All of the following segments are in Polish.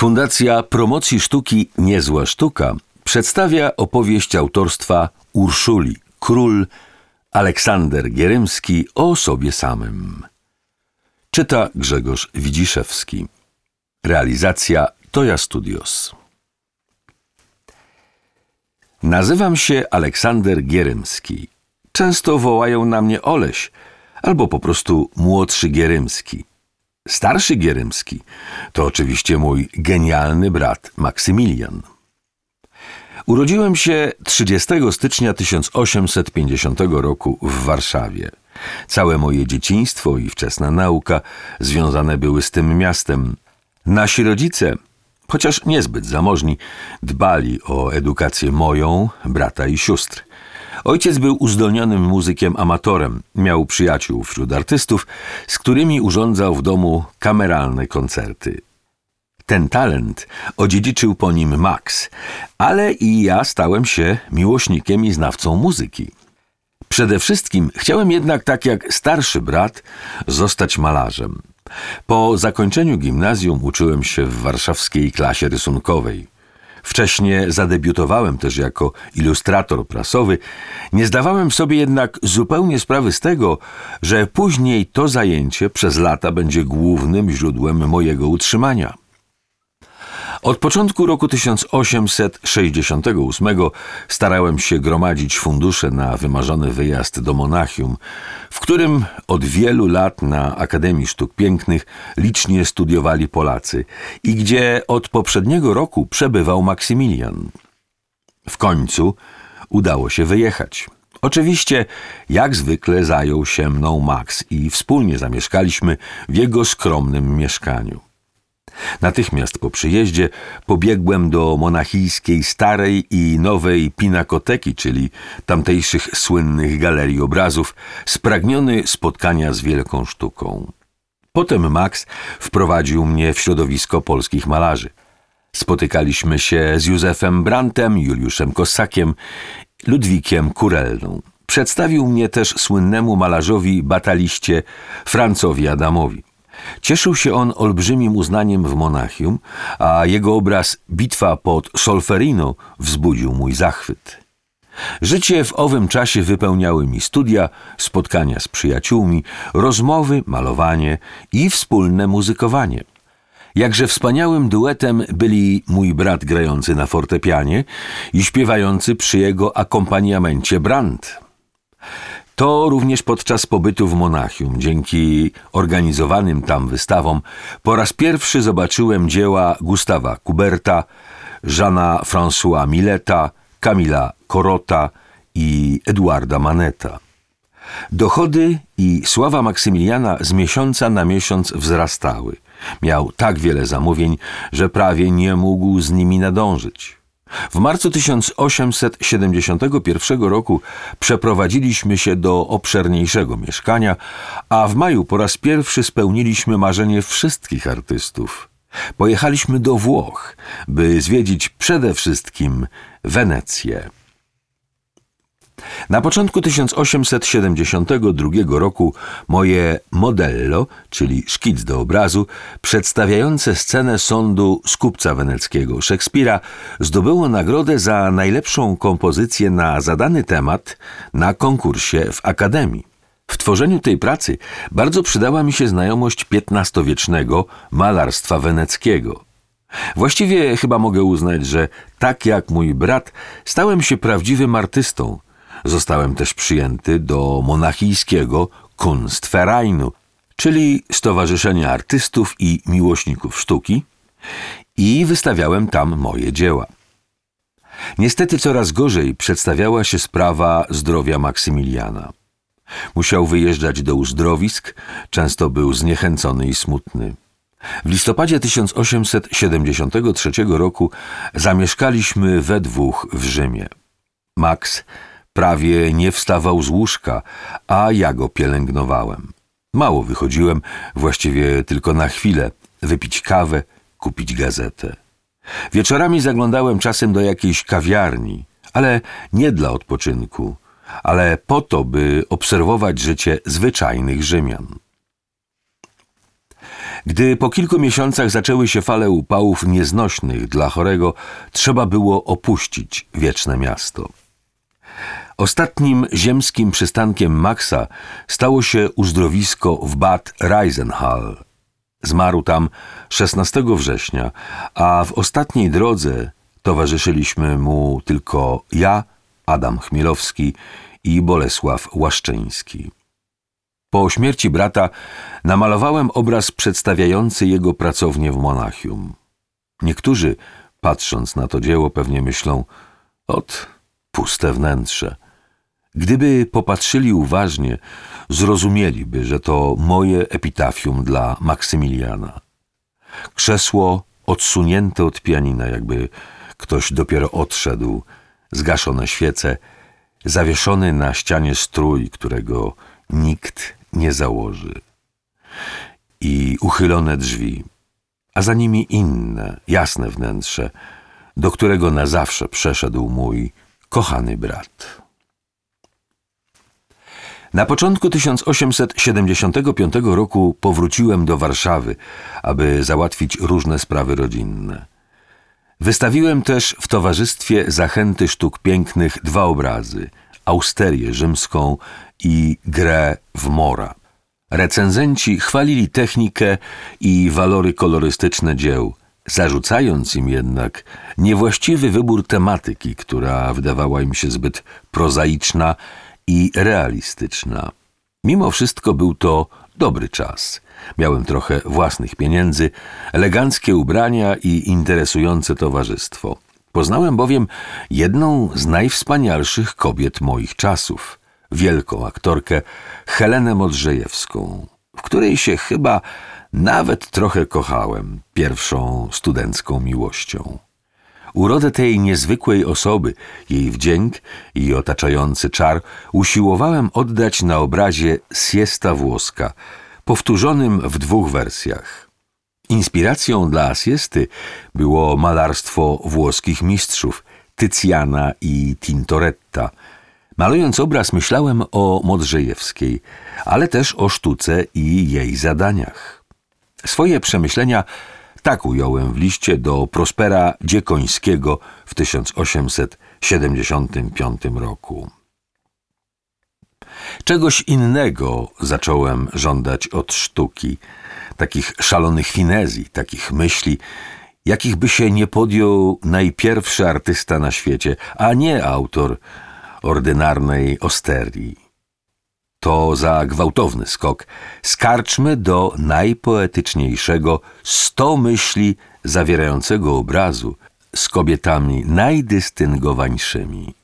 Fundacja Promocji Sztuki Niezła Sztuka przedstawia opowieść autorstwa Urszuli, król Aleksander Gierymski o sobie samym. Czyta Grzegorz Widziszewski. Realizacja Toja Studios. Nazywam się Aleksander Gierymski. Często wołają na mnie Oleś albo po prostu młodszy Gierymski. Starszy Gierymski to oczywiście mój genialny brat Maksymilian. Urodziłem się 30 stycznia 1850 roku w Warszawie. Całe moje dzieciństwo i wczesna nauka związane były z tym miastem. Nasi rodzice, chociaż niezbyt zamożni, dbali o edukację moją, brata i sióstr. Ojciec był uzdolnionym muzykiem amatorem, miał przyjaciół wśród artystów, z którymi urządzał w domu kameralne koncerty. Ten talent odziedziczył po nim Max, ale i ja stałem się miłośnikiem i znawcą muzyki. Przede wszystkim chciałem jednak, tak jak starszy brat, zostać malarzem. Po zakończeniu gimnazjum uczyłem się w warszawskiej klasie rysunkowej. Wcześniej zadebiutowałem też jako ilustrator prasowy. Nie zdawałem sobie jednak zupełnie sprawy z tego, że później to zajęcie przez lata będzie głównym źródłem mojego utrzymania. Od początku roku 1868 starałem się gromadzić fundusze na wymarzony wyjazd do Monachium, w którym od wielu lat na Akademii Sztuk Pięknych licznie studiowali Polacy i gdzie od poprzedniego roku przebywał Maksymilian. W końcu udało się wyjechać. Oczywiście, jak zwykle zajął się mną Max i wspólnie zamieszkaliśmy w jego skromnym mieszkaniu. Natychmiast po przyjeździe pobiegłem do monachijskiej starej i nowej pinakoteki, czyli tamtejszych słynnych galerii obrazów, spragniony spotkania z wielką sztuką. Potem Max wprowadził mnie w środowisko polskich malarzy. Spotykaliśmy się z Józefem Brantem, Juliuszem Kosakiem, Ludwikiem Kurelną. Przedstawił mnie też słynnemu malarzowi bataliście Francowi Adamowi. Cieszył się on olbrzymim uznaniem w Monachium, a jego obraz Bitwa pod Solferino wzbudził mój zachwyt. Życie w owym czasie wypełniały mi studia, spotkania z przyjaciółmi, rozmowy, malowanie i wspólne muzykowanie. Jakże wspaniałym duetem byli mój brat grający na fortepianie i śpiewający przy jego akompaniamencie Brandt. To również podczas pobytu w Monachium, dzięki organizowanym tam wystawom, po raz pierwszy zobaczyłem dzieła Gustawa Kuberta, Żana François Mileta, Kamila Korota i Eduarda Maneta. Dochody i sława Maksymiliana z miesiąca na miesiąc wzrastały. Miał tak wiele zamówień, że prawie nie mógł z nimi nadążyć. W marcu 1871 roku przeprowadziliśmy się do obszerniejszego mieszkania, a w maju po raz pierwszy spełniliśmy marzenie wszystkich artystów. Pojechaliśmy do Włoch, by zwiedzić przede wszystkim Wenecję. Na początku 1872 roku moje modello, czyli szkic do obrazu, przedstawiające scenę sądu skupca weneckiego Szekspira, zdobyło nagrodę za najlepszą kompozycję na zadany temat na konkursie w Akademii. W tworzeniu tej pracy bardzo przydała mi się znajomość XV-wiecznego malarstwa weneckiego. Właściwie chyba mogę uznać, że tak jak mój brat, stałem się prawdziwym artystą – Zostałem też przyjęty do monachijskiego Kunstvereinu, czyli Stowarzyszenia Artystów i Miłośników Sztuki i wystawiałem tam moje dzieła. Niestety coraz gorzej przedstawiała się sprawa zdrowia Maksymiliana. Musiał wyjeżdżać do uzdrowisk, często był zniechęcony i smutny. W listopadzie 1873 roku zamieszkaliśmy we dwóch w Rzymie. Max Prawie nie wstawał z łóżka, a ja go pielęgnowałem. Mało wychodziłem, właściwie tylko na chwilę, wypić kawę, kupić gazetę. Wieczorami zaglądałem czasem do jakiejś kawiarni, ale nie dla odpoczynku, ale po to, by obserwować życie zwyczajnych Rzymian. Gdy po kilku miesiącach zaczęły się fale upałów nieznośnych dla chorego, trzeba było opuścić wieczne miasto. Ostatnim ziemskim przystankiem Maxa stało się uzdrowisko w Bad Reisenhall. Zmarł tam 16 września, a w ostatniej drodze towarzyszyliśmy mu tylko ja, Adam Chmielowski i Bolesław Łaszczyński. Po śmierci brata namalowałem obraz przedstawiający jego pracownię w Monachium. Niektórzy, patrząc na to dzieło, pewnie myślą, ot, puste wnętrze. Gdyby popatrzyli uważnie, zrozumieliby, że to moje epitafium dla Maksymiliana. Krzesło odsunięte od pianina, jakby ktoś dopiero odszedł, zgaszone świece, zawieszony na ścianie strój, którego nikt nie założy. I uchylone drzwi, a za nimi inne, jasne wnętrze, do którego na zawsze przeszedł mój kochany brat. Na początku 1875 roku powróciłem do Warszawy, aby załatwić różne sprawy rodzinne. Wystawiłem też w Towarzystwie Zachęty Sztuk Pięknych dwa obrazy: Austerię rzymską i grę w mora. Recenzenci chwalili technikę i walory kolorystyczne dzieł, zarzucając im jednak niewłaściwy wybór tematyki, która wydawała im się zbyt prozaiczna i realistyczna. Mimo wszystko był to dobry czas. Miałem trochę własnych pieniędzy, eleganckie ubrania i interesujące towarzystwo. Poznałem bowiem jedną z najwspanialszych kobiet moich czasów, wielką aktorkę Helenę Modrzejewską, w której się chyba nawet trochę kochałem pierwszą studencką miłością. Urodę tej niezwykłej osoby, jej wdzięk i otaczający czar usiłowałem oddać na obrazie Siesta Włoska, powtórzonym w dwóch wersjach. Inspiracją dla Siesty było malarstwo włoskich mistrzów Tycjana i Tintoretta. Malując obraz myślałem o Modrzejewskiej, ale też o sztuce i jej zadaniach. Swoje przemyślenia tak ująłem w liście do Prospera Dziekońskiego w 1875 roku. Czegoś innego zacząłem żądać od sztuki, takich szalonych finezji, takich myśli, jakich by się nie podjął najpierwszy artysta na świecie, a nie autor ordynarnej osterii to za gwałtowny skok. Skarczmy do najpoetyczniejszego sto myśli zawierającego obrazu z kobietami najdystyngowańszymi.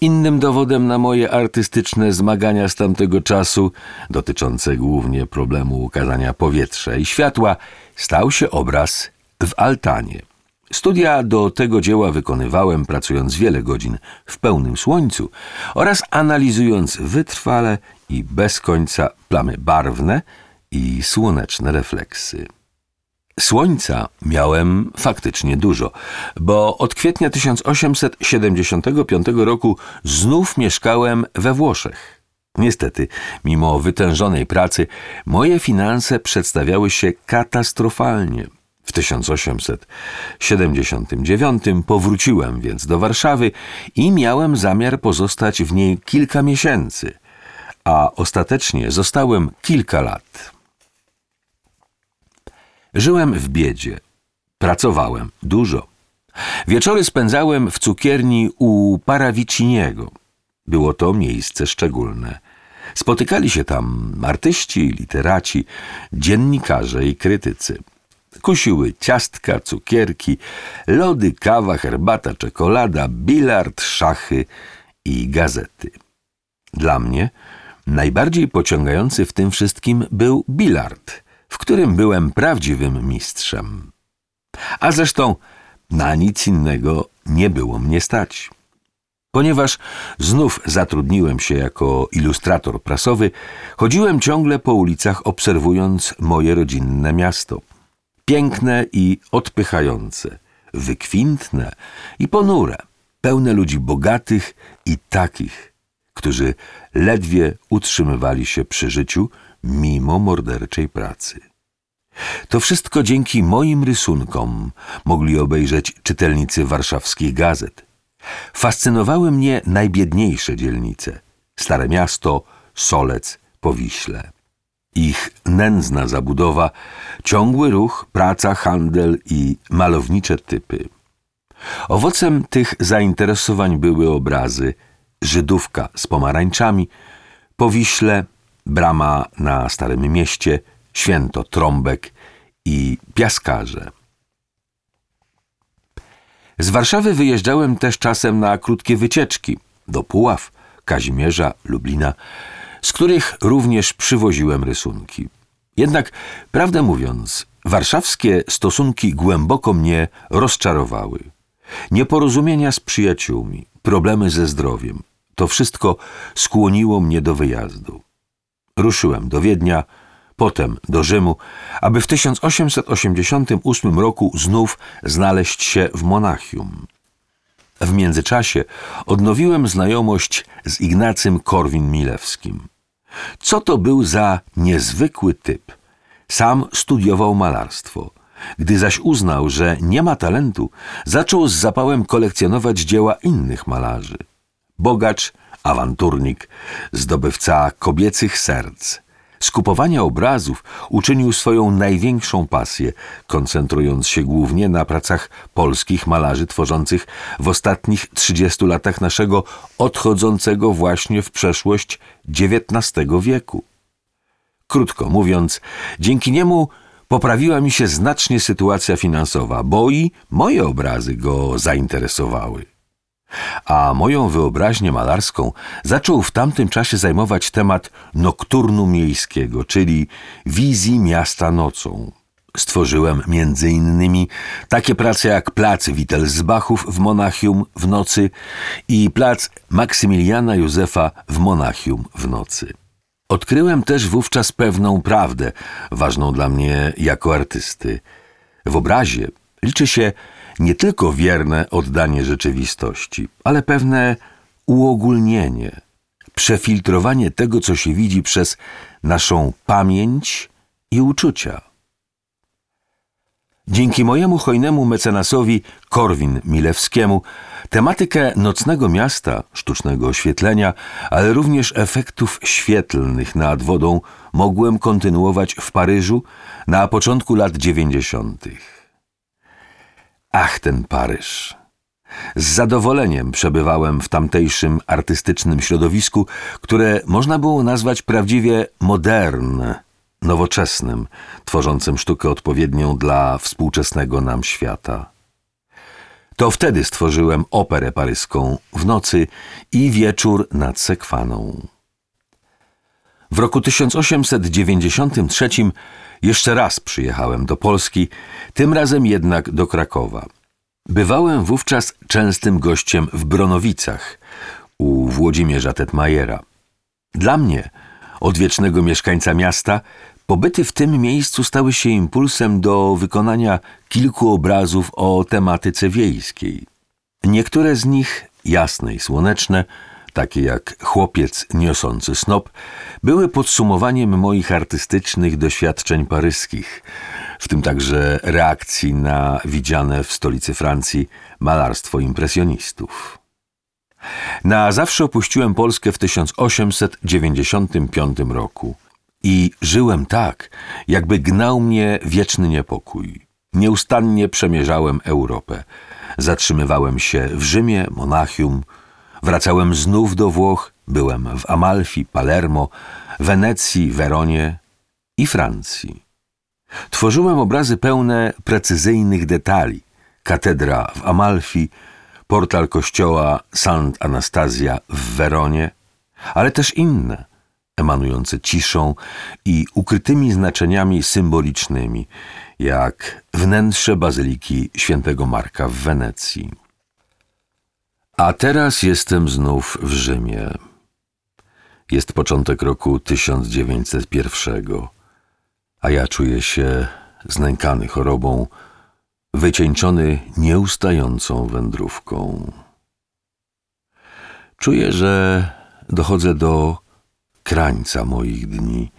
Innym dowodem na moje artystyczne zmagania z tamtego czasu, dotyczące głównie problemu ukazania powietrza i światła, stał się obraz w altanie. Studia do tego dzieła wykonywałem pracując wiele godzin w pełnym słońcu oraz analizując wytrwale i bez końca plamy barwne i słoneczne refleksy. Słońca miałem faktycznie dużo, bo od kwietnia 1875 roku znów mieszkałem we Włoszech. Niestety, mimo wytężonej pracy, moje finanse przedstawiały się katastrofalnie – w 1879 powróciłem więc do Warszawy i miałem zamiar pozostać w niej kilka miesięcy, a ostatecznie zostałem kilka lat. Żyłem w biedzie, pracowałem dużo. Wieczory spędzałem w cukierni u Parawiciniego. Było to miejsce szczególne. Spotykali się tam artyści, literaci, dziennikarze i krytycy. Kusiły ciastka, cukierki, lody, kawa, herbata, czekolada, bilard, szachy i gazety. Dla mnie najbardziej pociągający w tym wszystkim był bilard, w którym byłem prawdziwym mistrzem. A zresztą na nic innego nie było mnie stać. Ponieważ znów zatrudniłem się jako ilustrator prasowy, chodziłem ciągle po ulicach obserwując moje rodzinne miasto piękne i odpychające, wykwintne i ponure, pełne ludzi bogatych i takich, którzy ledwie utrzymywali się przy życiu mimo morderczej pracy. To wszystko dzięki moim rysunkom mogli obejrzeć czytelnicy warszawskich gazet. Fascynowały mnie najbiedniejsze dzielnice Stare Miasto, Solec, Powiśle. Ich nędzna zabudowa, ciągły ruch, praca, handel i malownicze typy. Owocem tych zainteresowań były obrazy Żydówka z pomarańczami, Powiśle, Brama na Starym Mieście, Święto Trąbek i Piaskarze. Z Warszawy wyjeżdżałem też czasem na krótkie wycieczki do Puław, Kazimierza, Lublina, z których również przywoziłem rysunki. Jednak, prawdę mówiąc, warszawskie stosunki głęboko mnie rozczarowały. Nieporozumienia z przyjaciółmi, problemy ze zdrowiem to wszystko skłoniło mnie do wyjazdu. Ruszyłem do Wiednia, potem do Rzymu, aby w 1888 roku znów znaleźć się w Monachium. W międzyczasie odnowiłem znajomość z Ignacym Korwin-Milewskim. Co to był za niezwykły typ? Sam studiował malarstwo. Gdy zaś uznał, że nie ma talentu, zaczął z zapałem kolekcjonować dzieła innych malarzy. Bogacz, awanturnik, zdobywca kobiecych serc – Skupowania obrazów uczynił swoją największą pasję, koncentrując się głównie na pracach polskich malarzy tworzących w ostatnich 30 latach naszego odchodzącego właśnie w przeszłość XIX wieku. Krótko mówiąc, dzięki niemu poprawiła mi się znacznie sytuacja finansowa, bo i moje obrazy go zainteresowały a moją wyobraźnię malarską zaczął w tamtym czasie zajmować temat nokturnu miejskiego, czyli wizji miasta nocą. Stworzyłem między innymi takie prace jak plac Wittelsbachów w Monachium w nocy i plac Maksymiliana Józefa w Monachium w nocy. Odkryłem też wówczas pewną prawdę, ważną dla mnie jako artysty. W obrazie liczy się nie tylko wierne oddanie rzeczywistości, ale pewne uogólnienie, przefiltrowanie tego, co się widzi przez naszą pamięć i uczucia. Dzięki mojemu hojnemu mecenasowi Korwin Milewskiemu tematykę nocnego miasta, sztucznego oświetlenia, ale również efektów świetlnych nad wodą mogłem kontynuować w Paryżu na początku lat dziewięćdziesiątych. Ach, ten Paryż! Z zadowoleniem przebywałem w tamtejszym artystycznym środowisku, które można było nazwać prawdziwie modern, nowoczesnym, tworzącym sztukę odpowiednią dla współczesnego nam świata. To wtedy stworzyłem operę paryską w nocy i wieczór nad Sekwaną. W roku 1893 jeszcze raz przyjechałem do Polski, tym razem jednak do Krakowa. Bywałem wówczas częstym gościem w Bronowicach u Włodzimierza Tetmajera. Dla mnie, odwiecznego mieszkańca miasta, pobyty w tym miejscu stały się impulsem do wykonania kilku obrazów o tematyce wiejskiej. Niektóre z nich, jasne i słoneczne, takie jak Chłopiec niosący snop, były podsumowaniem moich artystycznych doświadczeń paryskich, w tym także reakcji na widziane w stolicy Francji malarstwo impresjonistów. Na zawsze opuściłem Polskę w 1895 roku i żyłem tak, jakby gnał mnie wieczny niepokój. Nieustannie przemierzałem Europę. Zatrzymywałem się w Rzymie, Monachium, Wracałem znów do Włoch, byłem w Amalfi, Palermo, Wenecji, Weronie i Francji. Tworzyłem obrazy pełne precyzyjnych detali. Katedra w Amalfi, portal kościoła Sant Anastazja w Weronie, ale też inne, emanujące ciszą i ukrytymi znaczeniami symbolicznymi, jak wnętrze bazyliki świętego Marka w Wenecji. A teraz jestem znów w Rzymie. Jest początek roku 1901, a ja czuję się znękany chorobą, wycieńczony nieustającą wędrówką. Czuję, że dochodzę do krańca moich dni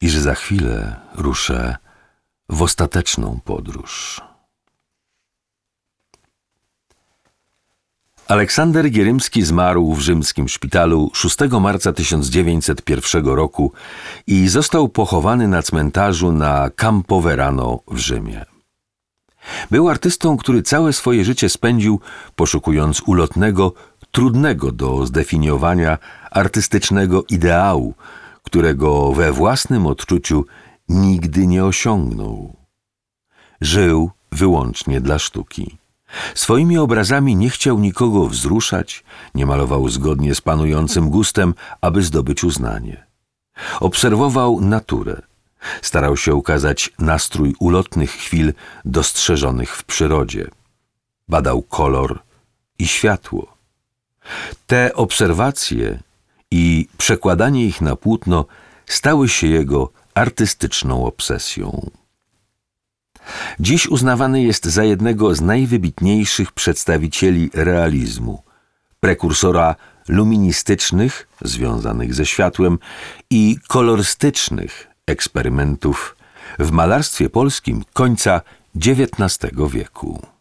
i że za chwilę ruszę w ostateczną podróż. Aleksander Gierymski zmarł w rzymskim szpitalu 6 marca 1901 roku i został pochowany na cmentarzu na Campo Verano w Rzymie. Był artystą, który całe swoje życie spędził poszukując ulotnego, trudnego do zdefiniowania artystycznego ideału, którego we własnym odczuciu nigdy nie osiągnął. Żył wyłącznie dla sztuki. Swoimi obrazami nie chciał nikogo wzruszać, nie malował zgodnie z panującym gustem, aby zdobyć uznanie. Obserwował naturę. Starał się ukazać nastrój ulotnych chwil dostrzeżonych w przyrodzie. Badał kolor i światło. Te obserwacje i przekładanie ich na płótno stały się jego artystyczną obsesją. Dziś uznawany jest za jednego z najwybitniejszych przedstawicieli realizmu, prekursora luministycznych, związanych ze światłem, i kolorystycznych eksperymentów w malarstwie polskim końca XIX wieku.